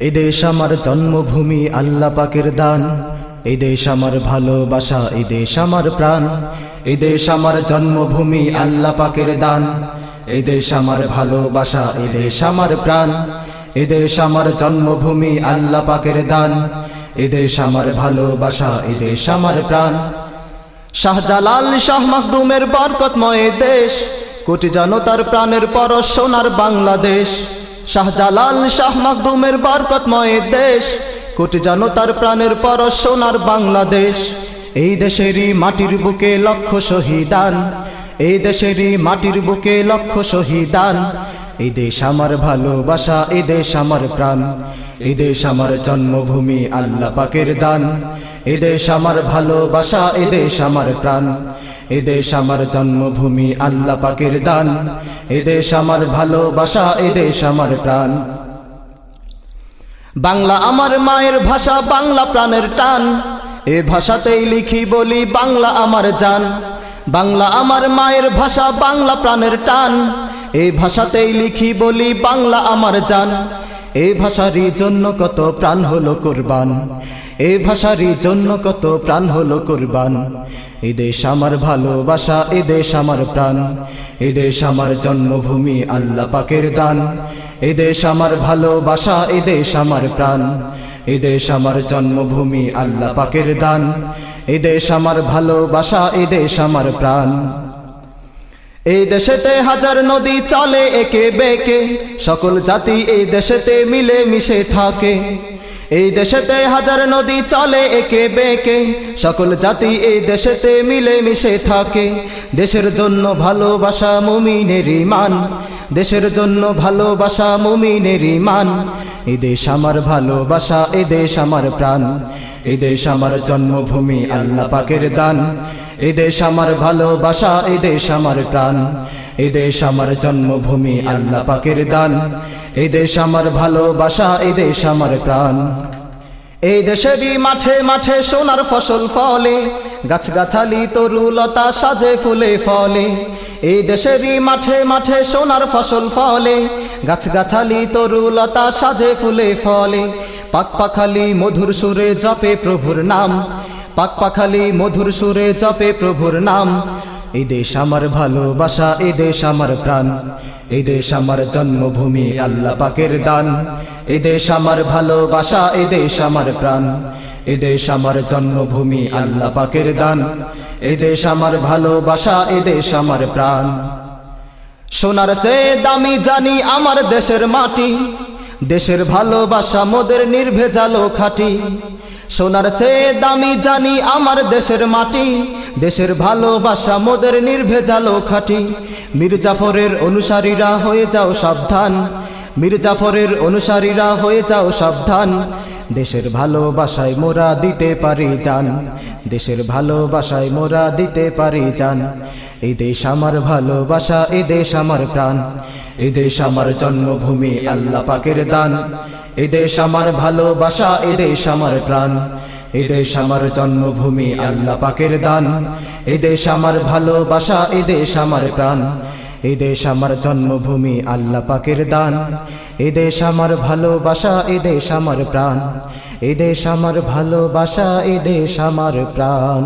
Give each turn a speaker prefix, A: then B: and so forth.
A: এই দেশ আমার জন্মভূমি, আল্লাহ পাকের দান। এদেশ আমার ভালোবাসা এই দেশ আমার প্রাণ। এদেশ আমার জন্মভূমি, আল্লাহ পাকের দান। এদেশ আমার ভালোবাসা এই দেশ আমার প্রাণ। এদেশ আমার জন্মভূমি, আল্লাহ পাকের দান। এদেশ আমার ভালোবাসা এই দেশ আমার প্রাণ। শাহজালাল, শাহ মাহদুমের বরকতময় দেশ। কোটি জনতার প্রাণের পরশ সোনার বাংলাদেশ। শাহজালাল, শাহ মাহদুমের বরকতময় দেশ। কোটি জনতার প্রাণের পরশ সোনার বাংলাদেশ। এই দেশেরই মাটির বুকে লক্ষ শহীদান। এই দেশেরই মাটির বুকে লক্ষ শহীদান। এই দেশ আমার ভালোবাসা, এই দেশ আমার প্রাণ। এই দেশ আমার জন্মভূমি, আল্লাহ পাকের দান। এ দেশ আমার ভালোবাসা এ দেশ আমার প্রাণ। এ দেশ আমার জন্মভূমি, আল্লাহ পাকের দান। এদেশ আমার ভালোবাসা এদেশ আমার প্রাণ। বাংলা আমার মায়ের ভাষা, বাংলা প্রাণের টান। এ ভাষাতেই লিখি, বলি বাংলা আমার জান। বাংলা আমার মায়ের ভাষা, বাংলা প্রাণের টান। এই ভাষাতেই লিখি, বলি বাংলা আমার জান। এই ভাষারই জন্য কত প্রাণ হলো কোরবান। এই ভাষারই জন্য কত প্রাণ হলো কোরবান। এ দেশ আমার ভালোবাসা, এ দেশ আমার প্রাণ। এ দেশ আমার জন্মভূমি, আল্লাহ পাকের দান। এ দেশ আমার ভালোবাসা, এ দেশ আমার প্রাণ। এ দেশ আমার জন্মভূমি, আল্লাহ পাকের দান। এ দেশ আমার ভালোবাসা, এ দেশ আমার প্রাণ। এই দেশেতে হাজার নদী চলে একে বেকে। সকল জাতি এই দেশেতে মিলে মিশে থাকে। এই দেশেতে হাজার নদী চলে একে বেঁকে। সকল জাতি এই দেশেতে মিলে মিশে থাকে। দেশের জন্য ভালোবাসা মুমিনের ইমান দেশের জন্য ভালোবাসা মুমিনের ইমান এ দেশ আমার ভালোবাসা, এ দেশ আমার প্রাণ। এ দেশ আমার জন্মভূমি, আল্লাহ পাকের দান। এ দেশ আমার ভালোবাসা, এ দেশ আমার প্রাণ। এ দেশ আমার জন্মভূমি, আল্লাহ পাকের দান। এ দেশ আমার ভালোবাসা, এ দেশ আমার প্রাণ। এই দেশেরই মাঠে মাঠে সোনার ফসল ফলে, গাছগাছালি, তরুলতা সাজে ফুলে ফলে। এই দেশেরই মাঠে মাঠে সোনার ফসল ফলে, গাছগাছালি, তরুলতা সাজে ফুলে ফলে। পাক পাখালি মধুর সুরে জপে প্রভুর নাম। পাক পাখালি মধুর সুরে জপে প্রভুর নাম। এই দেশ আমার ভালোবাসা, এই দেশ আমার প্রাণ। এই দেশ আমার জন্মভূমি, আল্লাহ পাকের দান। এই দেশ আমার ভালোবাসা, এই দেশ আমার প্রাণ। এ দেশ আমার জন্মভূমি, আল্লাহ পাকের দান। এ দেশ আমার ভালোবাসা এ দেশ আমার প্রাণ। সোনার চেয়ে দামি জানি আমার দেশের মাটি। দেশের ভালোবাসা মোদের নির্ভেজালো খাটি। সোনার চেয়ে দামি জানি আমার দেশের মাটি। দেশের ভালোবাসা মোদের নির্ভেজালো খাটি মির্জাফরের অনুসারীরা হয়ে যাও সাবধান। মির্জাফরের অনুসারীরা হয়ে যাও সাবধান। দেশের ভালোবাসায় মোরা দিতে পারি জান। দেশের ভালোবাসায় মোরা দিতে পারি জান। এই দেশ আমার ভালোবাসা এই দেশ আমার প্রাণ এই দেশ আমার জন্মভূমি আল্লাহ পাকের দান এই দেশ আমার ভালোবাসা এই দেশ আমার প্রাণ এই দেশ আমার জন্মভূমি আল্লাহ পাকের দান এই দেশ আমার ভালোবাসা এই দেশ আমার প্রাণ এই দেশ আমার জন্মভূমি আল্লাহ পাকের দান এই দেশ আমার ভালোবাসা এই দেশ আমার প্রাণ এই দেশ আমার ভালোবাসা এই দেশ আমার প্রাণ